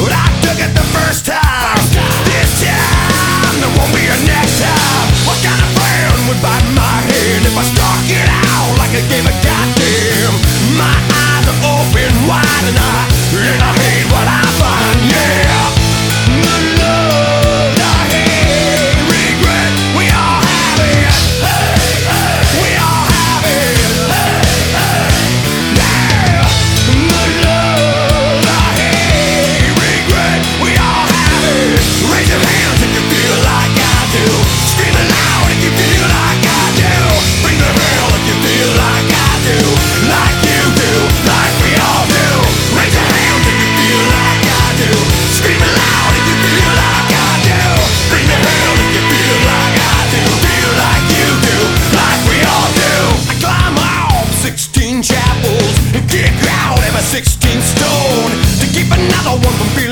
But I took it the first time. This time, there won't be a next time. What kind of would bite my hand if I it out like a game of goddamn? My eyes are open wide and I, and I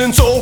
spelen zo